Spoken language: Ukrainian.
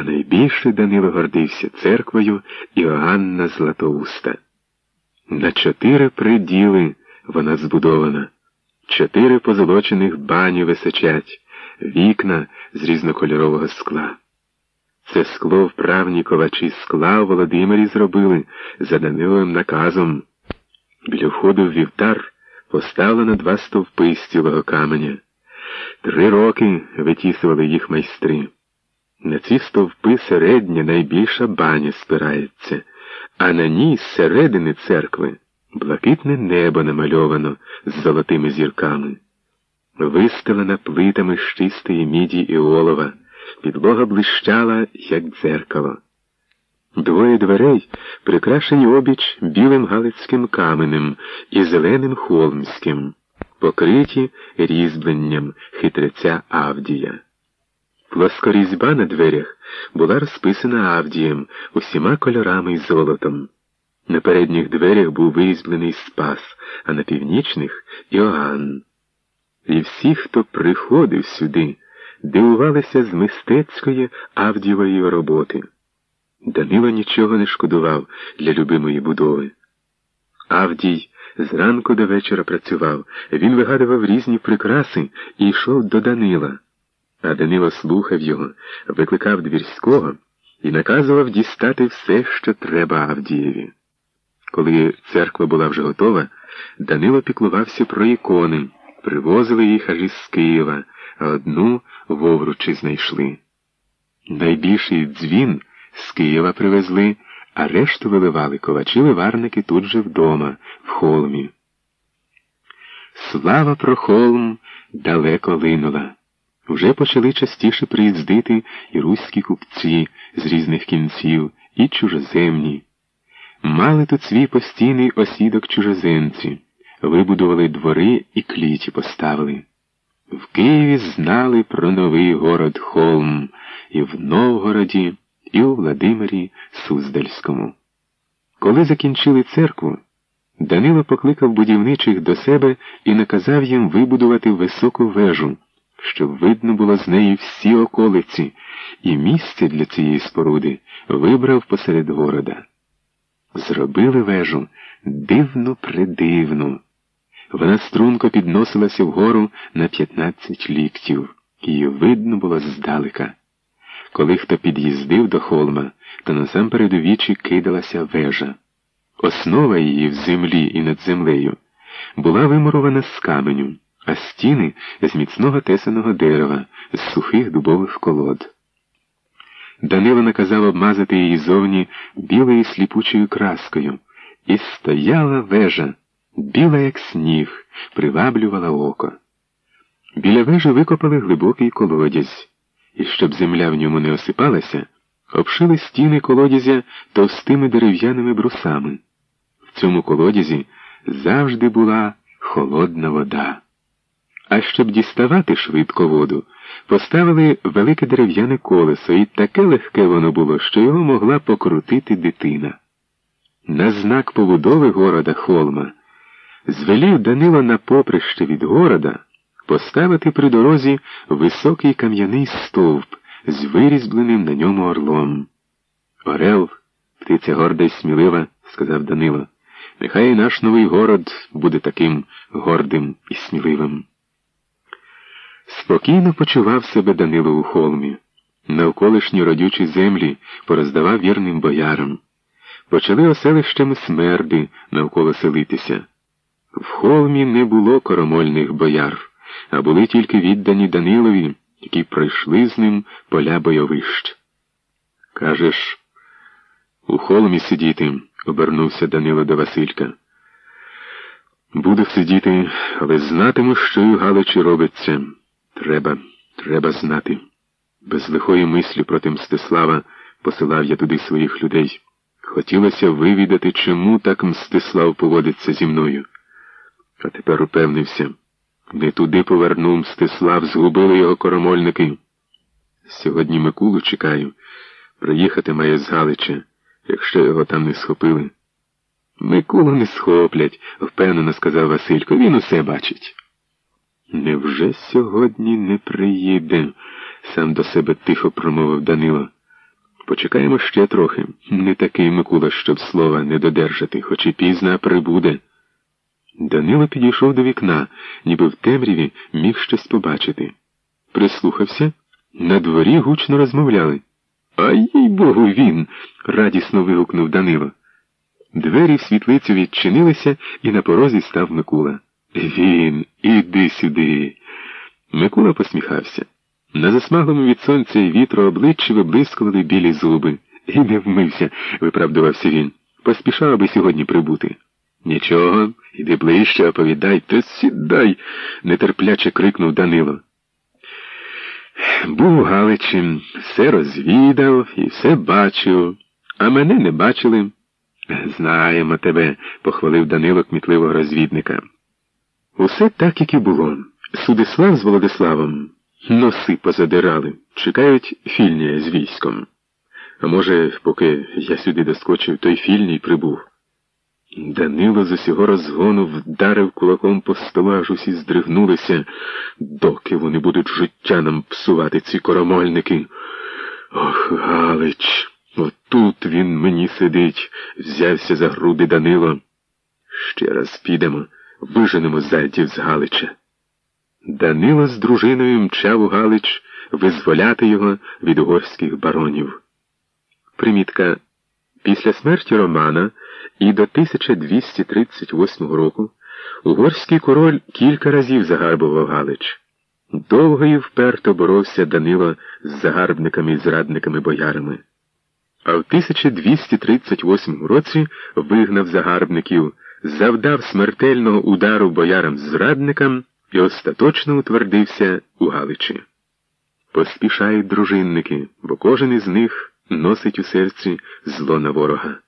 А найбільше Данило гордився церквою Іоанна Златоуста. На чотири приділи вона збудована, чотири позолочених бані височать, вікна з різнокольорового скла. Це скло вправні ковачі скла у Володимирі зробили за Даниловим наказом. Біля входу в вівтар поставлено два стовпи з цілого каменя. Три роки витісували їх майстри. На ці стовпи середня найбільша баня спирається, а на ній з середини церкви блакитне небо намальовано з золотими зірками. Вистелена плитами з чистої міді і олова, підлога блищала, як дзеркало. Двоє дверей прикрашені обіч білим галицьким каменем і зеленим холмським, покриті різьбленням хитреця Авдія. Плоскорізьба на дверях була розписана Авдієм усіма кольорами і золотом. На передніх дверях був вирізблений спас, а на північних Іоанн. І всі, хто приходив сюди, дивувалися з мистецької Авдієвої роботи. Данило нічого не шкодував для любимої будови. Авдій зранку до вечора працював, він вигадував різні прикраси і йшов до Данила. А Данило слухав його, викликав двірського і наказував дістати все, що треба Авдієві. Коли церква була вже готова, Данило піклувався про ікони, привозили їх аж із Києва, а одну в Овручі знайшли. Найбільший дзвін з Києва привезли, а решту виливали ковачі виварники тут же вдома, в холмі. Слава про холм далеко линула. Уже почали частіше приїздити і руські купці з різних кінців, і чужоземні. Мали тут свій постійний осідок чужоземці, вибудували двори і кліті поставили. В Києві знали про новий город Холм, і в Новгороді, і у Владимирі Суздальському. Коли закінчили церкву, Данило покликав будівничих до себе і наказав їм вибудувати високу вежу щоб видно було з неї всі околиці, і місце для цієї споруди вибрав посеред города. Зробили вежу дивну придивну. Вона струнко підносилася вгору на 15 ліктів, її видно було здалека. Коли хто під'їздив до холма, то насамперед у вічі кидалася вежа. Основа її в землі і над землею була вимурована з каменю а стіни з міцного тесаного дерева, з сухих дубових колод. Данило наказав обмазати її зовні білою сліпучою краскою, і стояла вежа, біла, як сніг, приваблювала око. Біля вежі викопали глибокий колодязь, і щоб земля в ньому не осипалася, обшили стіни колодязя товстими дерев'яними брусами. В цьому колодязі завжди була холодна вода. А щоб діставати швидко воду, поставили велике дерев'яне колесо, і таке легке воно було, що його могла покрутити дитина. На знак побудови города Холма звелів Данило на поприще від города поставити при дорозі високий кам'яний стовп з вирізбленим на ньому орлом. Орел, птиця горда й смілива, сказав Данило, нехай наш новий город буде таким гордим і сміливим. Спокійно почував себе Данило у холмі. Навколишні родючі землі пороздавав вірним боярам. Почали оселищами смерди навколо селитися. В холмі не було коромольних бояр, а були тільки віддані Данилові, які пройшли з ним поля бойовищ. Кажеш, у холмі сидіти, обернувся Данило до Василька. Буду сидіти, але знатиму, що й у Галичі робиться. Треба, треба знати. Без лихої мислі проти Мстислава посилав я туди своїх людей. Хотілося вивідати, чому так Мстислав поводиться зі мною. А тепер упевнився, не туди повернув Мстислав, згубили його коромольники. Сьогодні Микулу чекаю. Приїхати має з Галича, якщо його там не схопили. Микулу не схоплять, впевнено сказав Василько. Він усе бачить. Невже сьогодні не приїде? сам до себе тихо промовив Данило. Почекаємо ще трохи. Не такий Микула, щоб слова не додержати, хоч і пізно прибуде. Данило підійшов до вікна, ніби в темряві міг щось побачити. Прислухався, на дворі гучно розмовляли. А їй богу, він. радісно вигукнув Данило. Двері в світлицю відчинилися, і на порозі став Микула. Він, іди сюди. Микула посміхався. На засмаглому від сонця і вітру обличчі виблискували білі зуби. І не вмився, виправдувався він. Поспішав аби сьогодні прибути. Нічого, іди ближче, оповідай, то сідай, нетерпляче крикнув Данило. Був у Галичі, все розвідав і все бачив, а мене не бачили. Знаємо тебе, похвалив Данило кмітливого розвідника. Усе так, як і було. Судислав з Володиславом носи позадирали, чекають фільнія з військом. А може, поки я сюди доскочив, той фільній прибув. Данило з усього розгону вдарив кулаком по столу, аж усі здригнулися, доки вони будуть життя нам псувати ці коромольники. Ох, Галич, отут він мені сидить, взявся за груди Данило. Ще раз підемо, виженемо зайдів з Галича. Данило з дружиною мчав у Галич визволяти його від угорських баронів. Примітка. Після смерті Романа і до 1238 року угорський король кілька разів загарбував Галич. Довго і вперто боровся Данило з загарбниками і зрадниками боярами. А в 1238 році вигнав загарбників, завдав смертельного удару боярам-зрадникам і остаточно утвердився у Галичі. Поспішають дружинники, бо кожен із них носить у серці зло на ворога.